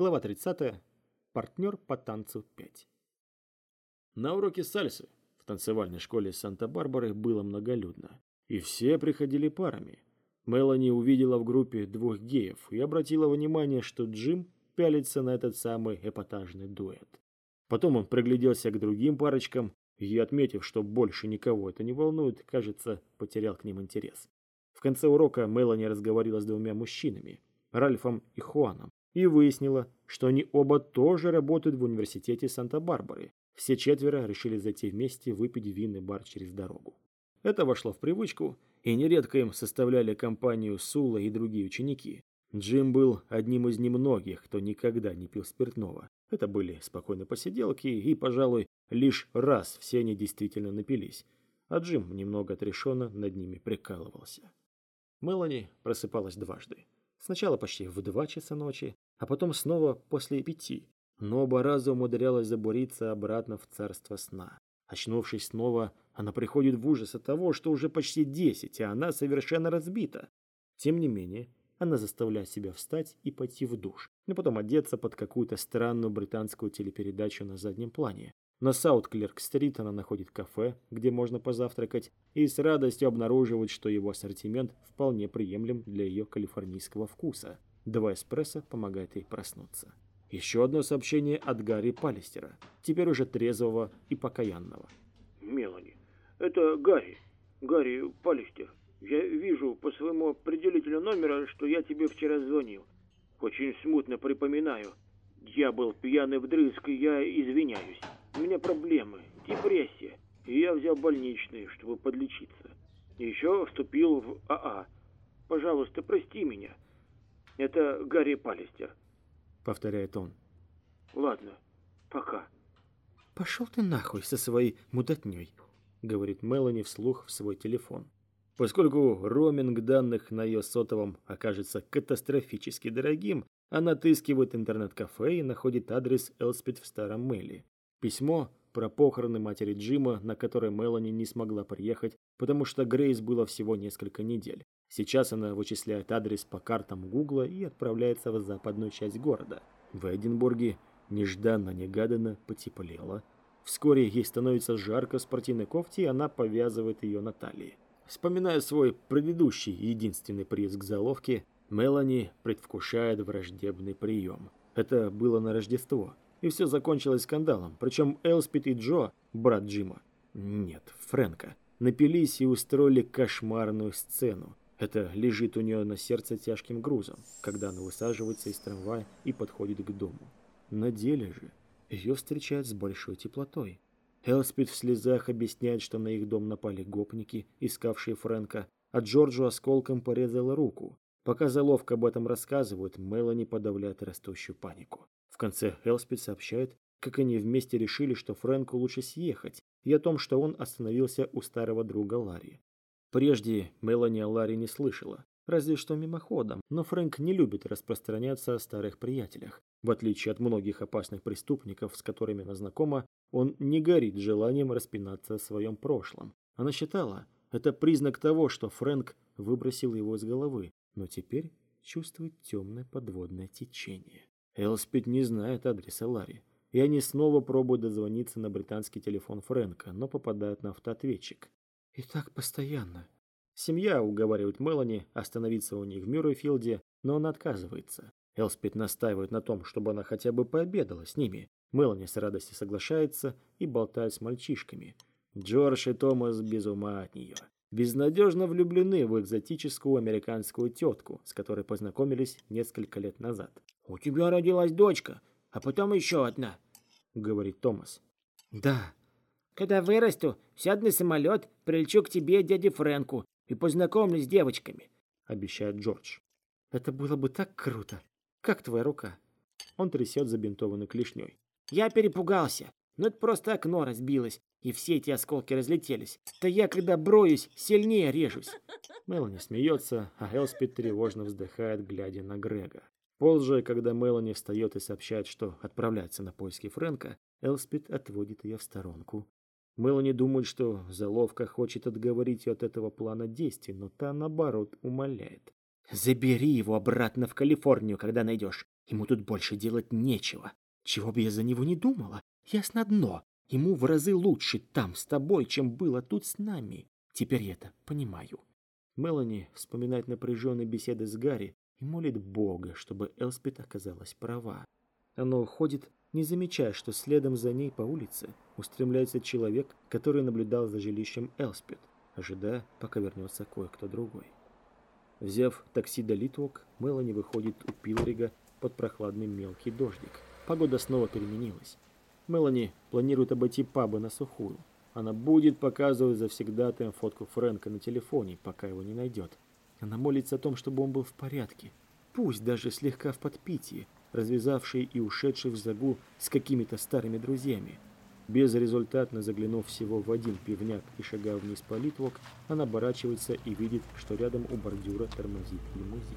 Глава 30. Партнер по танцу 5. На уроке сальсы в танцевальной школе Санта-Барбары было многолюдно. И все приходили парами. Мелани увидела в группе двух геев и обратила внимание, что Джим пялится на этот самый эпатажный дуэт. Потом он пригляделся к другим парочкам и, отметив, что больше никого это не волнует, кажется, потерял к ним интерес. В конце урока Мелани разговаривала с двумя мужчинами, Ральфом и Хуаном, и выяснила, что они оба тоже работают в университете Санта-Барбары. Все четверо решили зайти вместе выпить винный бар через дорогу. Это вошло в привычку, и нередко им составляли компанию Сула и другие ученики. Джим был одним из немногих, кто никогда не пил спиртного. Это были спокойные посиделки, и, пожалуй, лишь раз все они действительно напились, а Джим немного отрешенно над ними прикалывался. Мелани просыпалась дважды. Сначала почти в два часа ночи, а потом снова после пяти, но оба раза умудрялась забуриться обратно в царство сна. Очнувшись снова, она приходит в ужас от того, что уже почти десять, и она совершенно разбита. Тем не менее, она заставляет себя встать и пойти в душ, но потом одеться под какую-то странную британскую телепередачу на заднем плане. На Саут-Клерк-стрит она находит кафе, где можно позавтракать, и с радостью обнаруживает, что его ассортимент вполне приемлем для ее калифорнийского вкуса. Два эспрессо помогает ей проснуться. Еще одно сообщение от Гарри Палистера, теперь уже трезвого и покаянного. «Мелани, это Гарри, Гарри Палистер. Я вижу по своему определителю номера, что я тебе вчера звонил. Очень смутно припоминаю. Я был пьяный вдрызг, и я извиняюсь. У меня проблемы, депрессия, и я взял больничные, чтобы подлечиться. Еще вступил в АА. Пожалуйста, прости меня. Это Гарри Палистер. Повторяет он. Ладно, пока. Пошел ты нахуй со своей мудотней, говорит Мелани вслух в свой телефон. Поскольку роуминг данных на ее сотовом окажется катастрофически дорогим, она отыскивает интернет-кафе и находит адрес Элспид в старом мейле. Письмо про похороны матери Джима, на которое Мелани не смогла приехать, потому что Грейс было всего несколько недель. Сейчас она вычисляет адрес по картам Гугла и отправляется в западную часть города. В Эдинбурге нежданно-негаданно потеплело. Вскоре ей становится жарко в спортивной кофте, и она повязывает ее на талии. Вспоминая свой предыдущий единственный приезд к заловке, Мелани предвкушает враждебный прием. Это было на Рождество и все закончилось скандалом. Причем Элспид и Джо, брат Джима, нет, Фрэнка, напились и устроили кошмарную сцену. Это лежит у нее на сердце тяжким грузом, когда она высаживается из трамвая и подходит к дому. На деле же ее встречают с большой теплотой. Элспид в слезах объясняет, что на их дом напали гопники, искавшие Фрэнка, а Джорджу осколком порезала руку. Пока заловка об этом рассказывают, Мелани подавляет растущую панику. В конце Элспид сообщает, как они вместе решили, что Фрэнку лучше съехать, и о том, что он остановился у старого друга Ларри. Прежде Мелани о Ларри не слышала, разве что мимоходом, но Фрэнк не любит распространяться о старых приятелях. В отличие от многих опасных преступников, с которыми она знакома, он не горит желанием распинаться о своем прошлом. Она считала, это признак того, что Фрэнк выбросил его из головы, но теперь чувствует темное подводное течение. Элспид не знает адреса Ларри, и они снова пробуют дозвониться на британский телефон Фрэнка, но попадают на автоответчик. И так постоянно. Семья уговаривает Мелани остановиться у них в Мюррейфилде, но она отказывается. Элспид настаивает на том, чтобы она хотя бы пообедала с ними. Мелани с радостью соглашается и болтает с мальчишками. Джордж и Томас без ума от нее. Безнадежно влюблены в экзотическую американскую тетку, с которой познакомились несколько лет назад. «У тебя родилась дочка, а потом еще одна», — говорит Томас. «Да». «Когда вырасту, сяду на самолет, прилечу к тебе, дяде Фрэнку, и познакомлюсь с девочками», — обещает Джордж. «Это было бы так круто. Как твоя рука?» Он трясет забинтованной клешней. «Я перепугался. Но это просто окно разбилось, и все эти осколки разлетелись. Да я, когда броюсь, сильнее режусь». Мелани смеется, а Элспид тревожно вздыхает, глядя на Грега. Позже, когда Мелани встает и сообщает, что отправляется на поиски Фрэнка, Элспид отводит ее в сторонку. Мелани думает, что заловка хочет отговорить ее от этого плана действий, но та, наоборот, умоляет. Забери его обратно в Калифорнию, когда найдешь. Ему тут больше делать нечего. Чего бы я за него не думала, ясно одно. Ему в разы лучше там с тобой, чем было тут с нами. Теперь я это понимаю. Мелани вспоминает напряженные беседы с Гарри и молит Бога, чтобы Элспет оказалась права. Она уходит, не замечая, что следом за ней по улице устремляется человек, который наблюдал за жилищем Элспет, ожидая, пока вернется кое-кто другой. Взяв такси до Литвок, Мелани выходит у Пилрига под прохладный мелкий дождик. Погода снова переменилась. Мелани планирует обойти пабы на сухую. Она будет показывать завсегдатаем фотку Фрэнка на телефоне, пока его не найдет. Она молится о том, чтобы он был в порядке. Пусть даже слегка в подпитии, развязавший и ушедший в загул с какими-то старыми друзьями. Безрезультатно заглянув всего в один пивняк и шагав вниз по Литвок, она оборачивается и видит, что рядом у бордюра тормозит лимузин.